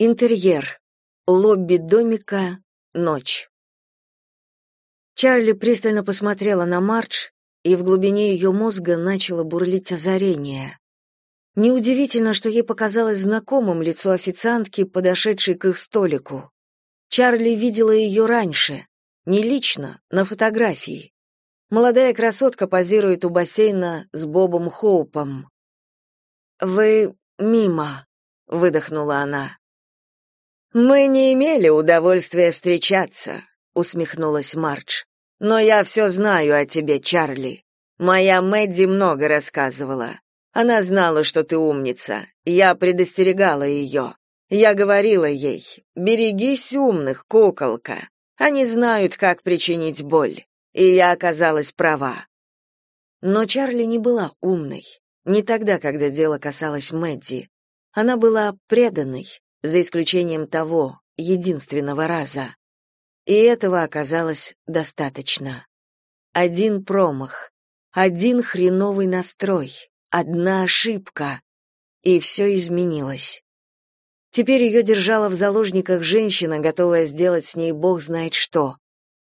Интерьер. Лобби домика. Ночь. Чарли пристально посмотрела на Мардж, и в глубине ее мозга начало бурлить озарение. Неудивительно, что ей показалось знакомым лицо официантки, подошедшей к их столику. Чарли видела ее раньше, не лично, на фотографии. Молодая красотка позирует у бассейна с Бобом Хоупом. «Вы мимо», — выдохнула она. Мы не имели удовольствия встречаться, усмехнулась Мардж. Но я все знаю о тебе, Чарли. Моя Мэдди много рассказывала. Она знала, что ты умница. Я предостерегала ее. Я говорила ей: "Берегись умных, куколка. Они знают, как причинить боль". И я оказалась права. Но Чарли не была умной. Не тогда, когда дело касалось Мэдди. Она была преданной, за исключением того, единственного раза. И этого оказалось достаточно. Один промах, один хреновый настрой, одна ошибка, и все изменилось. Теперь ее держала в заложниках женщина, готовая сделать с ней бог знает что.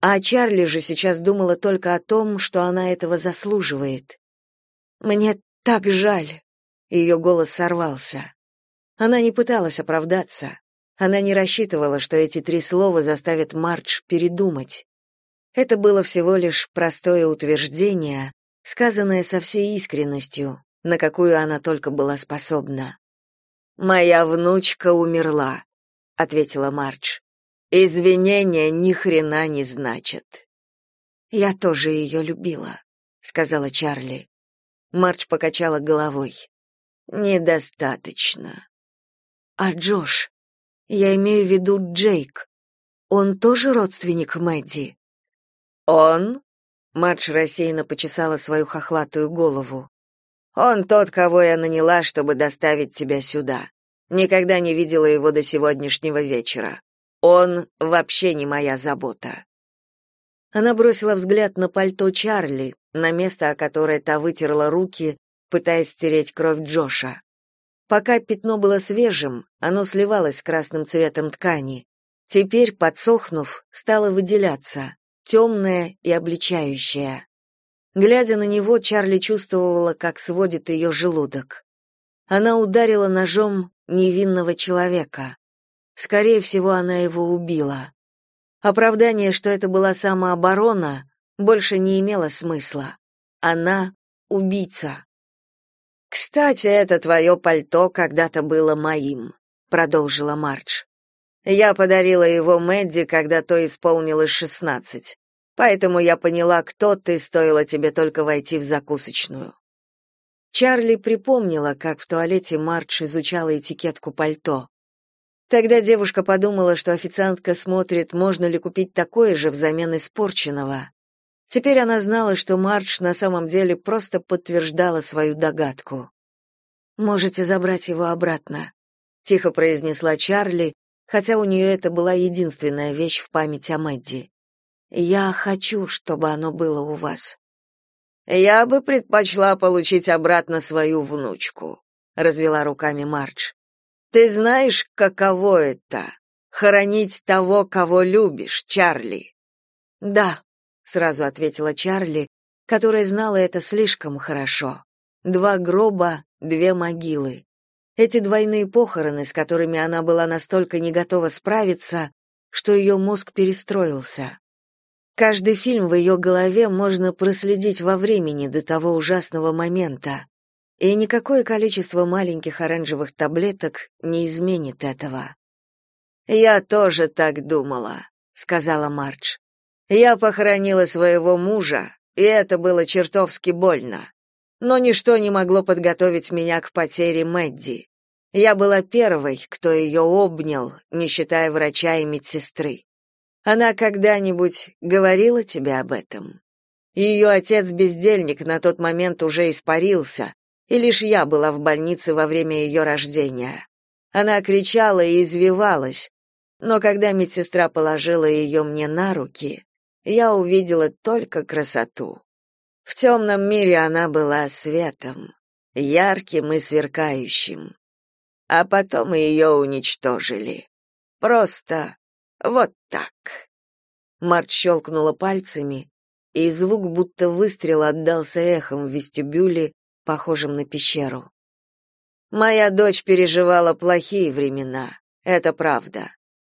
А Чарли же сейчас думала только о том, что она этого заслуживает. «Мне так жаль», — ее голос сорвался. Она не пыталась оправдаться. Она не рассчитывала, что эти три слова заставят Мардж передумать. Это было всего лишь простое утверждение, сказанное со всей искренностью, на какую она только была способна. «Моя внучка умерла», — ответила Мардж. «Извинения ни хрена не значат». «Я тоже ее любила», — сказала Чарли. Мардж покачала головой. «Недостаточно. А Джош? Я имею в виду Джейк. Он тоже родственник Мэдди? Он? Мадж рассеянно почесала свою хохлатую голову. Он тот, кого я наняла, чтобы доставить тебя сюда. Никогда не видела его до сегодняшнего вечера. Он вообще не моя забота. Она бросила взгляд на пальто Чарли, на место, о которое та вытерла руки, пытаясь стереть кровь Джоша. Пока пятно было свежим, оно сливалось с красным цветом ткани. Теперь, подсохнув, стало выделяться, темное и обличающее. Глядя на него, Чарли чувствовала, как сводит ее желудок. Она ударила ножом невинного человека. Скорее всего, она его убила. Оправдание, что это была самооборона, больше не имело смысла. Она убийца. Кстати, это твое пальто когда-то было моим, продолжила Мардж. Я подарила его Мэдди, когда то исполнилось шестнадцать. Поэтому я поняла, кто ты, стоило тебе только войти в закусочную. Чарли припомнила, как в туалете Мардж изучала этикетку пальто. Тогда девушка подумала, что официантка смотрит, можно ли купить такое же взамен испорченного. Теперь она знала, что Мардж на самом деле просто подтверждала свою догадку. «Можете забрать его обратно», — тихо произнесла Чарли, хотя у нее это была единственная вещь в память о Мэдди. «Я хочу, чтобы оно было у вас». «Я бы предпочла получить обратно свою внучку», — развела руками Мардж. «Ты знаешь, каково это — хоронить того, кого любишь, Чарли?» «Да», сразу ответила Чарли, которая знала это слишком хорошо. Два гроба, две могилы. Эти двойные похороны, с которыми она была настолько не готова справиться, что ее мозг перестроился. Каждый фильм в ее голове можно проследить во времени до того ужасного момента, и никакое количество маленьких оранжевых таблеток не изменит этого. «Я тоже так думала», — сказала Мардж. Я похоронила своего мужа, и это было чертовски больно. Но ничто не могло подготовить меня к потере Мэдди. Я была первой, кто ее обнял, не считая врача и медсестры. Она когда-нибудь говорила тебе об этом? Ее отец-бездельник на тот момент уже испарился, и лишь я была в больнице во время ее рождения. Она кричала и извивалась, но когда медсестра положила ее мне на руки, я увидела только красоту. В темном мире она была светом, ярким и сверкающим. а потом ее уничтожили. Просто вот так. Март щелкнула пальцами, и звук будто выстрел отдался эхом в вестибюле, похожем на пещеру. Моя дочь переживала плохие времена, это правда.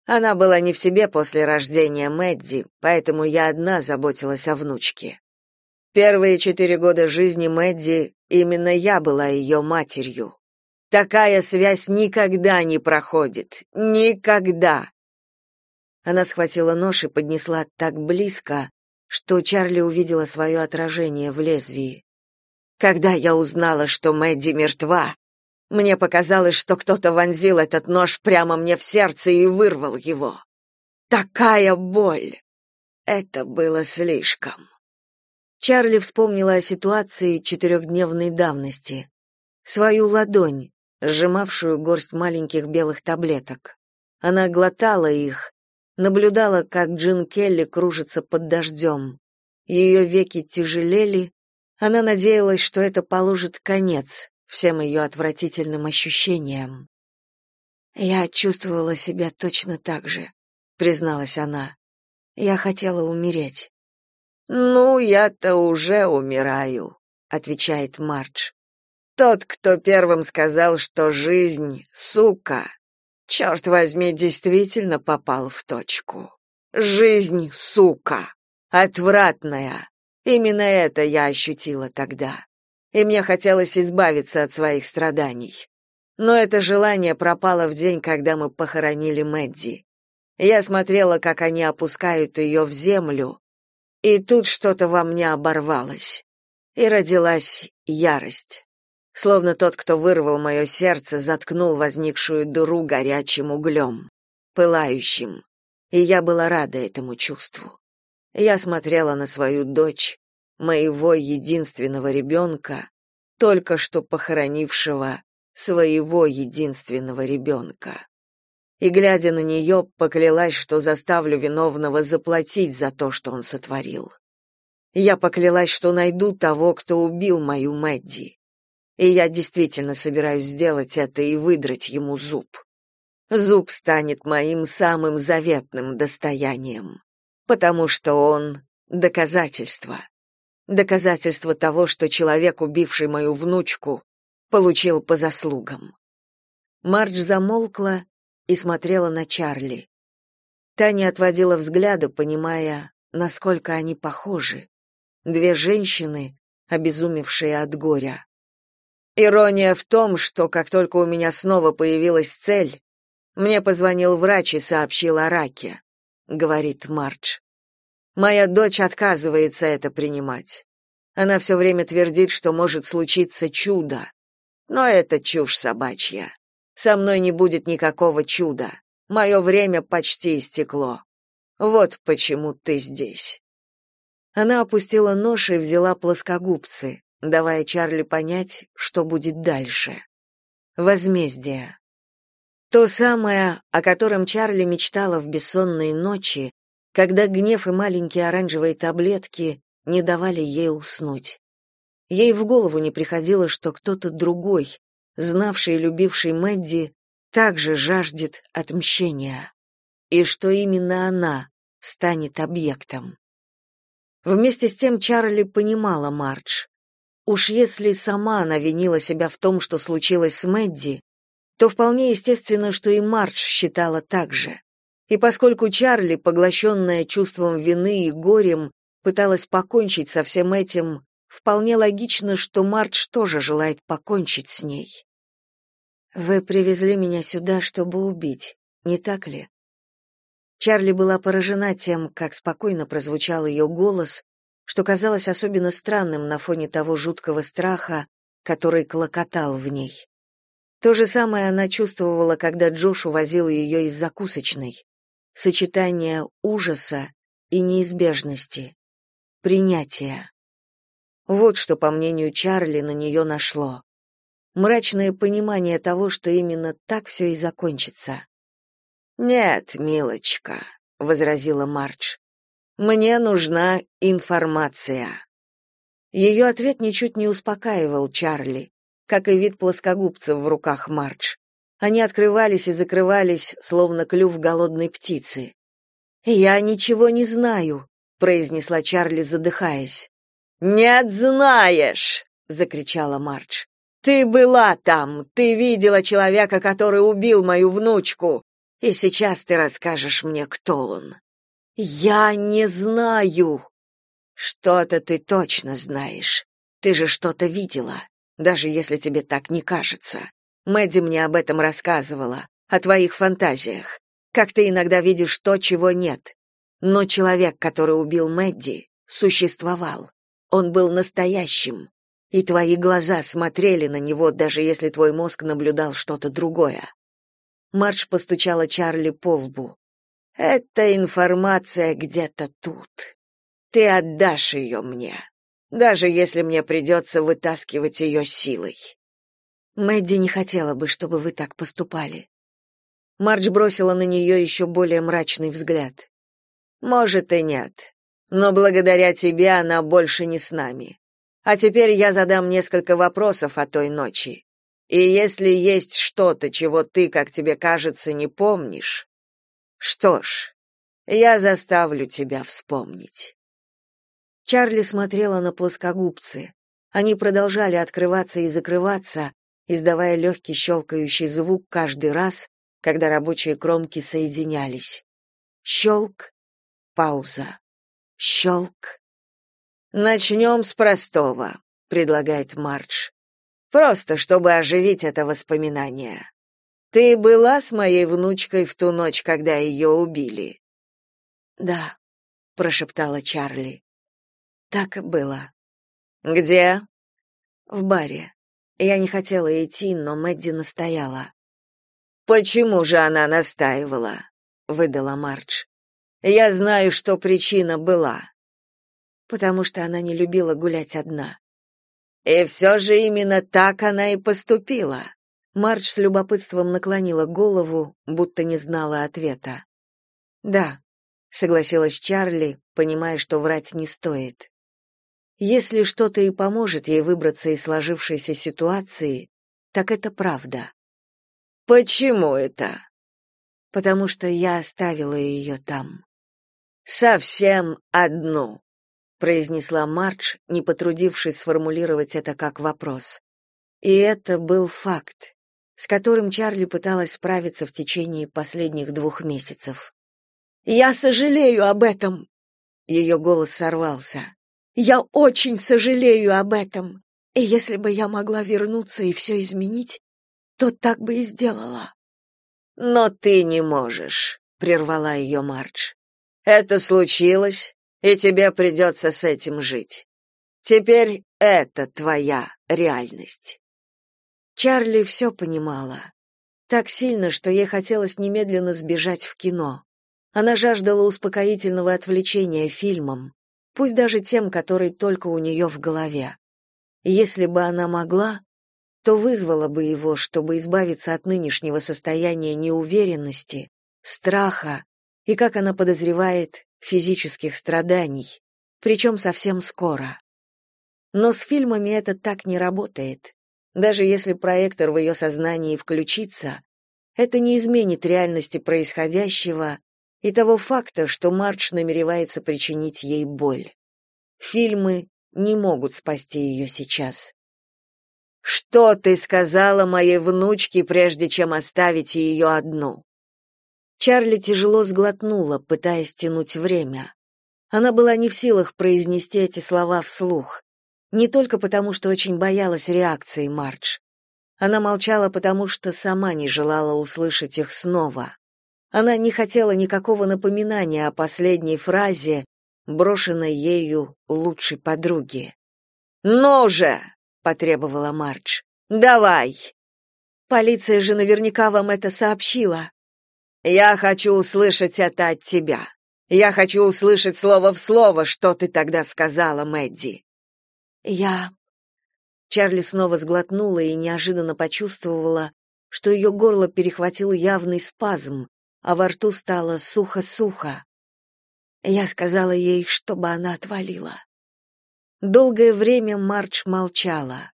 Она была не в себе после рождения Мэдди, поэтому я одна заботилась о внучке. Первые четыре года жизни Мэдди именно я была ее матерью. Такая связь никогда не проходит. Никогда. Она схватила нож и поднесла так близко, что Чарли увидела свое отражение в лезвии. Когда я узнала, что Мэдди мертва, мне показалось, что кто-то вонзил этот нож прямо мне в сердце и вырвал его. Такая боль! Это было слишком. Чарли вспомнила о ситуации четырехдневной давности. Свою ладонь, сжимавшую горсть маленьких белых таблеток. Она глотала их, наблюдала, как Джин Келли кружится под дождем. Ее веки тяжелели, она надеялась, что это положит конец всем ее отвратительным ощущениям. «Я чувствовала себя точно так же», — призналась она. «Я хотела умереть». «Ну, я-то уже умираю», — отвечает Мардж. «Тот, кто первым сказал, что жизнь — сука, черт возьми, действительно попал в точку. Жизнь — сука, отвратная. Именно это я ощутила тогда. И мне хотелось избавиться от своих страданий. Но это желание пропало в день, когда мы похоронили Мэдди. Я смотрела, как они опускают ее в землю, и тут что-то во мне оборвалось. И родилась ярость. Словно тот, кто вырвал мое сердце, заткнул возникшую дыру горячим углем, пылающим. И я была рада этому чувству. Я смотрела на свою дочь, моего единственного ребенка, только что похоронившего своего единственного ребенка и, глядя на нее, поклялась, что заставлю виновного заплатить за то, что он сотворил. Я поклялась, что найду того, кто убил мою Мэдди. И я действительно собираюсь сделать это и выдрать ему зуб. Зуб станет моим самым заветным достоянием, потому что он — доказательство. Доказательство того, что человек, убивший мою внучку, получил по заслугам. Мардж замолкла, и смотрела на Чарли. Таня отводила взгляда, понимая, насколько они похожи. Две женщины, обезумевшие от горя. Ирония в том, что как только у меня снова появилась цель, мне позвонил врач и сообщил о раке, говорит Мардж. Моя дочь отказывается это принимать. Она все время твердит, что может случиться чудо. Но это чушь собачья. Со мной не будет никакого чуда. Мое время почти истекло. Вот почему ты здесь. Она опустила нож и взяла плоскогубцы, давая Чарли понять, что будет дальше. Возмездие. То самое, о котором Чарли мечтала в бессонные ночи, когда гнев и маленькие оранжевые таблетки не давали ей уснуть. Ей в голову не приходило, что кто-то другой, знавший и любивший Мэдди, также жаждет отмщения, и что именно она станет объектом. Вместе с тем Чарли понимала Мардж. Уж если сама она винила себя в том, что случилось с Мэдди, то вполне естественно, что и Мардж считала так же. И поскольку Чарли, поглощенная чувством вины и горем, пыталась покончить со всем этим, вполне логично, что Мардж тоже желает покончить с ней. Вы привезли меня сюда, чтобы убить, не так ли? Чарли была поражена тем, как спокойно прозвучал ее голос, что казалось особенно странным на фоне того жуткого страха, который клокотал в ней. То же самое она чувствовала, когда Джош увозил ее из закусочной. Сочетание ужаса и неизбежности. Принятия. Вот что, по мнению Чарли, на нее нашло мрачное понимание того, что именно так все и закончится. «Нет, милочка», — возразила Мардж, — «мне нужна информация». Ее ответ ничуть не успокаивал Чарли, как и вид плоскогубцев в руках Мардж. Они открывались и закрывались, словно клюв голодной птицы. «Я ничего не знаю», — произнесла Чарли, задыхаясь. «Нет, знаешь!» — закричала Мардж. «Ты была там, ты видела человека, который убил мою внучку, и сейчас ты расскажешь мне, кто он». «Я не знаю!» «Что-то ты точно знаешь. Ты же что-то видела, даже если тебе так не кажется. Мэдди мне об этом рассказывала, о твоих фантазиях, как ты иногда видишь то, чего нет. Но человек, который убил Мэдди, существовал. Он был настоящим, и твои глаза смотрели на него, даже если твой мозг наблюдал что-то другое. Марш постучала Чарли по лбу. Эта информация где-то тут. Ты отдашь ее мне, даже если мне придется вытаскивать ее силой. Мэдди не хотела бы, чтобы вы так поступали. Мардж бросила на нее еще более мрачный взгляд. Может и нет, но благодаря тебе она больше не с нами. А теперь я задам несколько вопросов о той ночи. И если есть что-то, чего ты, как тебе кажется, не помнишь, что ж, я заставлю тебя вспомнить. Чарли смотрела на плоскогубцы. Они продолжали открываться и закрываться, издавая легкий щелкающий звук каждый раз, когда рабочие кромки соединялись. Щелк, пауза. Щелк. «Начнем с простого», — предлагает Мардж. «Просто, чтобы оживить это воспоминание. Ты была с моей внучкой в ту ночь, когда ее убили?» «Да», — прошептала Чарли. «Так и было». «Где?» «В баре. Я не хотела идти, но Мэдди настояла. Почему же она настаивала? выдала Мардж. Я знаю, что причина была. Потому что она не любила гулять одна. И все же именно так она и поступила. Мардж с любопытством наклонила голову, будто не знала ответа. Да, согласилась Чарли, понимая, что врать не стоит. Если что-то и поможет ей выбраться из сложившейся ситуации, так это правда. Почему это? Потому что я оставила ее там. Совсем одну, произнесла Марч, не потрудившись сформулировать это как вопрос. И это был факт, с которым Чарли пыталась справиться в течение последних двух месяцев. Я сожалею об этом. Ее голос сорвался. Я очень сожалею об этом. И если бы я могла вернуться и все изменить, то так бы и сделала. Но ты не можешь, прервала ее Мардж. Это случилось, и тебе придется с этим жить. Теперь это твоя реальность. Чарли все понимала. Так сильно, что ей хотелось немедленно сбежать в кино. Она жаждала успокоительного отвлечения фильмом, пусть даже тем, который только у нее в голове. Если бы она могла, то вызвала бы его, чтобы избавиться от нынешнего состояния неуверенности, страха и, как она подозревает, физических страданий, причем совсем скоро. Но с фильмами это так не работает. Даже если проектор в ее сознании включится, это не изменит реальности происходящего и того факта, что Мардж намеревается причинить ей боль. Фильмы не могут спасти ее сейчас. Что ты сказала моей внучке, прежде чем оставить ее одну? Чарли тяжело сглотнула, пытаясь тянуть время. Она была не в силах произнести эти слова вслух, не только потому, что очень боялась реакции Мардж. Она молчала, потому что сама не желала услышать их снова. Она не хотела никакого напоминания о последней фразе, брошенной ею лучшей подруге. «Ну же!» — потребовала Мардж. «Давай!» «Полиция же наверняка вам это сообщила». «Я хочу услышать это от тебя. Я хочу услышать слово в слово, что ты тогда сказала, Мэдди». «Я...» Чарли снова сглотнула и неожиданно почувствовала, что ее горло перехватил явный спазм, а во рту стало сухо-сухо. Я сказала ей, чтобы она отвалила. Долгое время Марч молчала.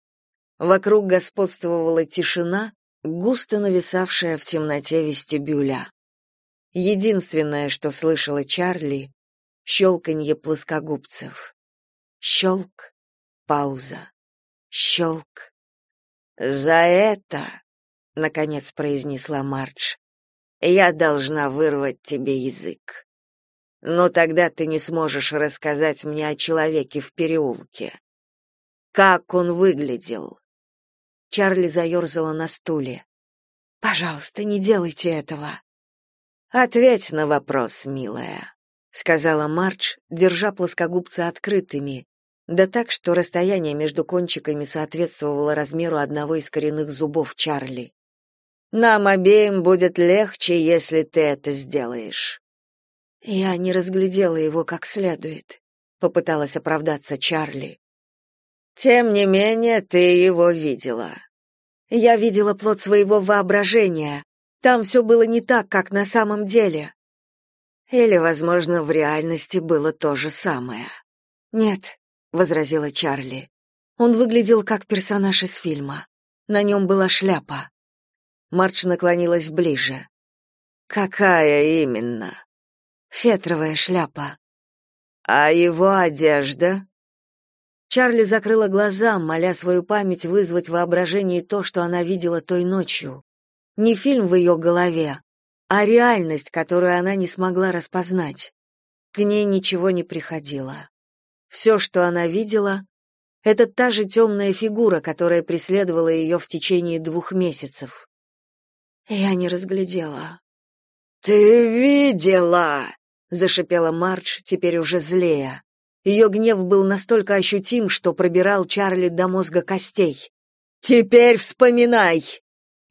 Вокруг господствовала тишина, густо нависавшая в темноте вестибюля. Единственное, что слышала Чарли — щелканье плоскогубцев. Щелк, пауза, щелк. «За это», — наконец произнесла Мардж, — «я должна вырвать тебе язык. Но тогда ты не сможешь рассказать мне о человеке в переулке. Как он выглядел?» Чарли заерзала на стуле. «Пожалуйста, не делайте этого». «Ответь на вопрос, милая», — сказала Мардж, держа плоскогубцы открытыми, да так, что расстояние между кончиками соответствовало размеру одного из коренных зубов Чарли. «Нам обеим будет легче, если ты это сделаешь». «Я не разглядела его как следует», — попыталась оправдаться Чарли. Тем не менее, ты его видела. Я видела плод своего воображения. Там все было не так, как на самом деле. Или, возможно, в реальности было то же самое. Нет, возразила Чарли. Он выглядел как персонаж из фильма. На нем была шляпа. Марч наклонилась ближе. Какая именно? Фетровая шляпа. А его одежда? Чарли закрыла глаза, моля свою память вызвать в воображении то, что она видела той ночью. Не фильм в ее голове, а реальность, которую она не смогла распознать. К ней ничего не приходило. Все, что она видела, это та же темная фигура, которая преследовала ее в течение двух месяцев. Я не разглядела. «Ты видела!» — зашипела Мардж, теперь уже злее. Ее гнев был настолько ощутим, что пробирал Чарли до мозга костей. «Теперь вспоминай!»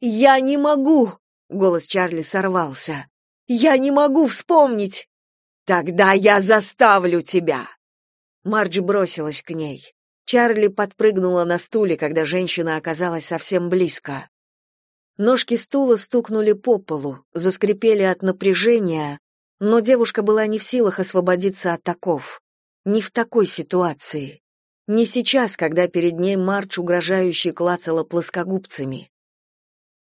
«Я не могу!» — голос Чарли сорвался. «Я не могу вспомнить!» «Тогда я заставлю тебя!» Марджи бросилась к ней. Чарли подпрыгнула на стуле, когда женщина оказалась совсем близко. Ножки стула стукнули по полу, заскрипели от напряжения, но девушка была не в силах освободиться от таков. Не в такой ситуации. Не сейчас, когда перед ней Марч угрожающе клацала плоскогубцами.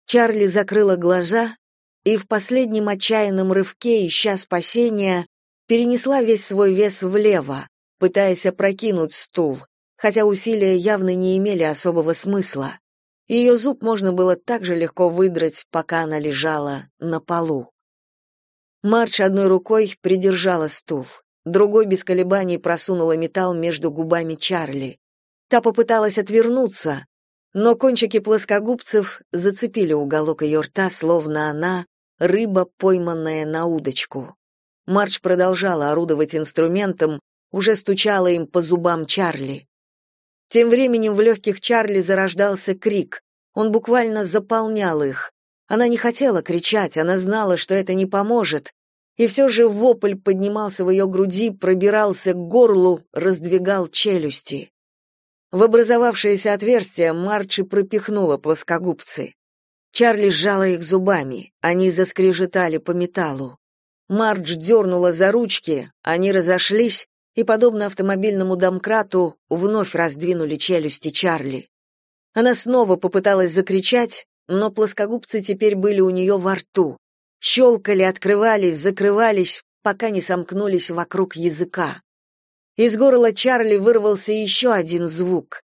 Чарли закрыла глаза и в последнем отчаянном рывке, ища спасения, перенесла весь свой вес влево, пытаясь опрокинуть стул, хотя усилия явно не имели особого смысла. Ее зуб можно было так же легко выдрать, пока она лежала на полу. Марч одной рукой придержала стул другой без колебаний просунула металл между губами Чарли. Та попыталась отвернуться, но кончики плоскогубцев зацепили уголок ее рта, словно она рыба, пойманная на удочку. Марч продолжала орудовать инструментом, уже стучала им по зубам Чарли. Тем временем в легких Чарли зарождался крик. Он буквально заполнял их. Она не хотела кричать, она знала, что это не поможет, и все же вопль поднимался в ее груди, пробирался к горлу, раздвигал челюсти. В образовавшееся отверстие Марчи пропихнула плоскогубцы. Чарли сжала их зубами, они заскрежетали по металлу. Мардж дернула за ручки, они разошлись и, подобно автомобильному домкрату, вновь раздвинули челюсти Чарли. Она снова попыталась закричать, но плоскогубцы теперь были у нее во рту щелкали, открывались, закрывались, пока не сомкнулись вокруг языка. Из горла Чарли вырвался еще один звук.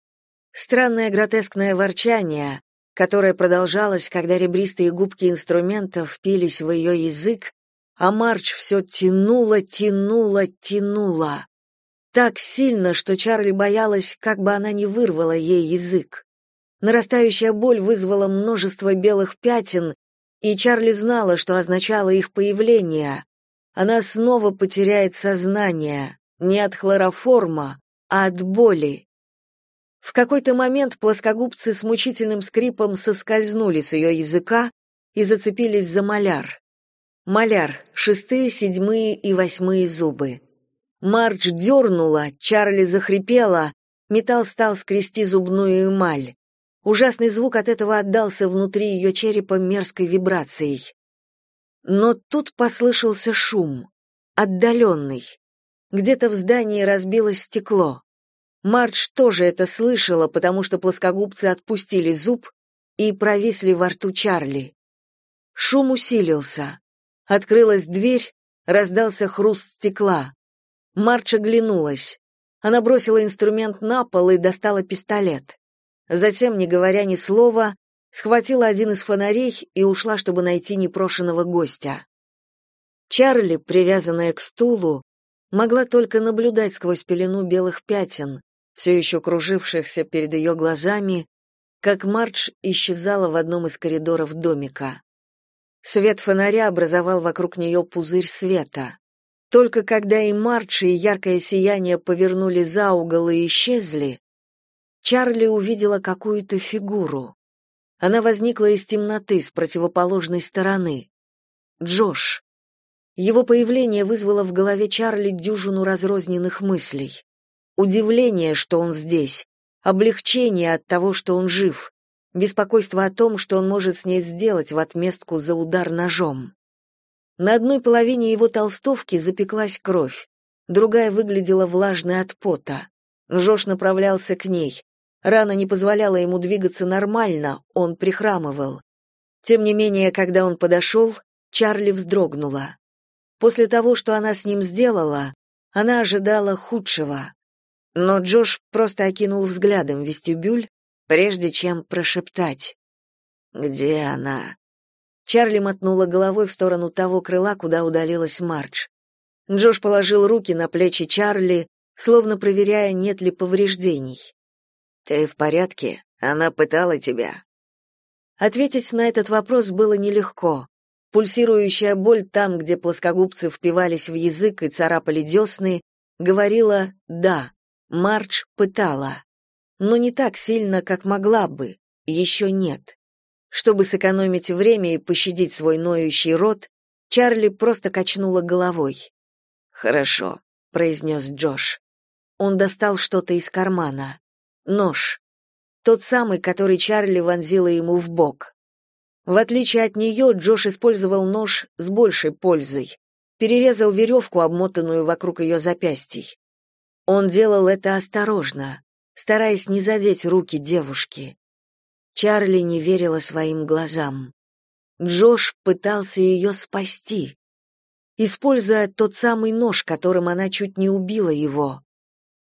Странное гротескное ворчание, которое продолжалось, когда ребристые губки инструмента впились в ее язык, а Марч все тянула, тянула, тянула. Так сильно, что Чарли боялась, как бы она не вырвала ей язык. Нарастающая боль вызвала множество белых пятен, и Чарли знала, что означало их появление. Она снова потеряет сознание, не от хлороформа, а от боли. В какой-то момент плоскогубцы с мучительным скрипом соскользнули с ее языка и зацепились за маляр. Маляр, шестые, седьмые и восьмые зубы. Мардж дернула, Чарли захрипела, металл стал скрести зубную эмаль. Ужасный звук от этого отдался внутри ее черепа мерзкой вибрацией. Но тут послышался шум, отдаленный. Где-то в здании разбилось стекло. Мардж тоже это слышала, потому что плоскогубцы отпустили зуб и провисли во рту Чарли. Шум усилился. Открылась дверь, раздался хруст стекла. Марч оглянулась. Она бросила инструмент на пол и достала пистолет. Затем, не говоря ни слова, схватила один из фонарей и ушла, чтобы найти непрошенного гостя. Чарли, привязанная к стулу, могла только наблюдать сквозь пелену белых пятен, все еще кружившихся перед ее глазами, как Мардж исчезала в одном из коридоров домика. Свет фонаря образовал вокруг нее пузырь света. Только когда и Мардж, и яркое сияние повернули за угол и исчезли, Чарли увидела какую-то фигуру. Она возникла из темноты с противоположной стороны. Джош. Его появление вызвало в голове Чарли дюжину разрозненных мыслей. Удивление, что он здесь, облегчение от того, что он жив, беспокойство о том, что он может с ней сделать в отместку за удар ножом. На одной половине его толстовки запеклась кровь, другая выглядела влажной от пота. Жош направлялся к ней. Рана не позволяла ему двигаться нормально, он прихрамывал. Тем не менее, когда он подошел, Чарли вздрогнула. После того, что она с ним сделала, она ожидала худшего. Но Джош просто окинул взглядом вестибюль, прежде чем прошептать. «Где она?» Чарли мотнула головой в сторону того крыла, куда удалилась Мардж. Джош положил руки на плечи Чарли, словно проверяя, нет ли повреждений. «Ты в порядке? Она пытала тебя?» Ответить на этот вопрос было нелегко. Пульсирующая боль там, где плоскогубцы впивались в язык и царапали десны, говорила «да». Мардж пытала. Но не так сильно, как могла бы. Еще нет. Чтобы сэкономить время и пощадить свой ноющий рот, Чарли просто качнула головой. «Хорошо», — произнес Джош. Он достал что-то из кармана. Нож. Тот самый, который Чарли вонзила ему в бок. В отличие от нее, Джош использовал нож с большей пользой. Перерезал веревку, обмотанную вокруг ее запястий. Он делал это осторожно, стараясь не задеть руки девушки. Чарли не верила своим глазам. Джош пытался ее спасти, используя тот самый нож, которым она чуть не убила его.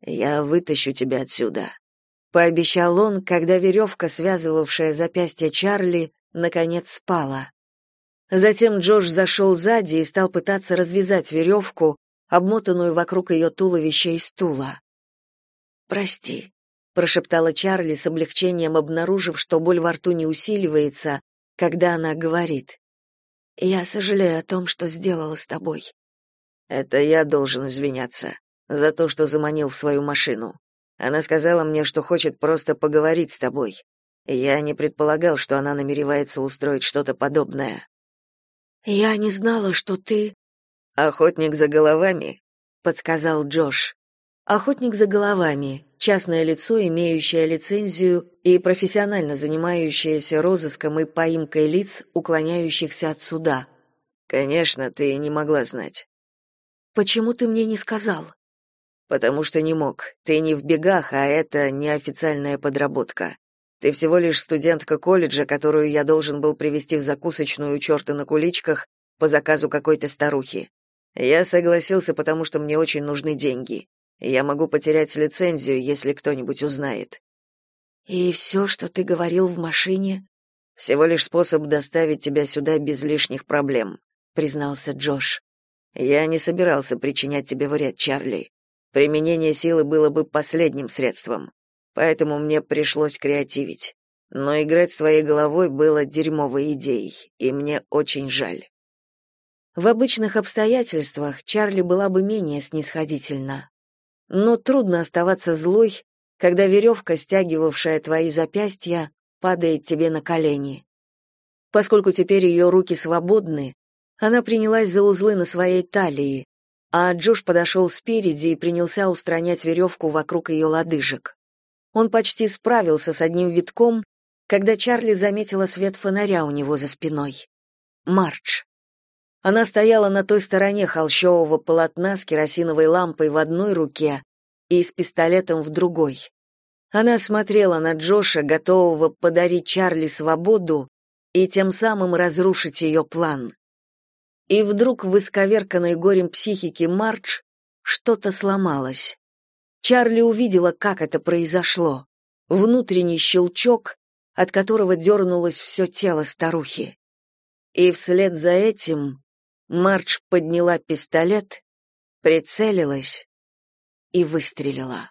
«Я вытащу тебя отсюда», — пообещал он, когда веревка, связывавшая запястье Чарли, наконец спала. Затем Джош зашел сзади и стал пытаться развязать веревку, обмотанную вокруг ее туловища и стула. «Прости», — прошептала Чарли с облегчением, обнаружив, что боль во рту не усиливается, когда она говорит. «Я сожалею о том, что сделала с тобой». «Это я должен извиняться за то, что заманил в свою машину. Она сказала мне, что хочет просто поговорить с тобой. Я не предполагал, что она намеревается устроить что-то подобное. Я не знала, что ты охотник за головами, подсказал Джош. Охотник за головами частное лицо, имеющее лицензию и профессионально занимающееся розыском и поимкой лиц, уклоняющихся от суда. Конечно, ты не могла знать. Почему ты мне не сказал? Потому что не мог. Ты не в бегах, а это неофициальная подработка. Ты всего лишь студентка колледжа, которую я должен был привести в закусочную черта на куличках по заказу какой-то старухи. Я согласился, потому что мне очень нужны деньги. Я могу потерять лицензию, если кто-нибудь узнает. И все, что ты говорил в машине, всего лишь способ доставить тебя сюда без лишних проблем, признался Джош. Я не собирался причинять тебе вред, Чарли. Применение силы было бы последним средством поэтому мне пришлось креативить. Но играть с твоей головой было дерьмовой идеей, и мне очень жаль. В обычных обстоятельствах Чарли была бы менее снисходительна. Но трудно оставаться злой, когда веревка, стягивавшая твои запястья, падает тебе на колени. Поскольку теперь ее руки свободны, она принялась за узлы на своей талии, а Джош подошел спереди и принялся устранять веревку вокруг ее лодыжек. Он почти справился с одним витком, когда Чарли заметила свет фонаря у него за спиной. Марч. Она стояла на той стороне холщового полотна с керосиновой лампой в одной руке и с пистолетом в другой. Она смотрела на Джоша, готового подарить Чарли свободу и тем самым разрушить ее план. И вдруг в исковерканной горем психике Мардж что-то сломалось. Чарли увидела, как это произошло. Внутренний щелчок, от которого дернулось все тело старухи. И вслед за этим Мардж подняла пистолет, прицелилась и выстрелила.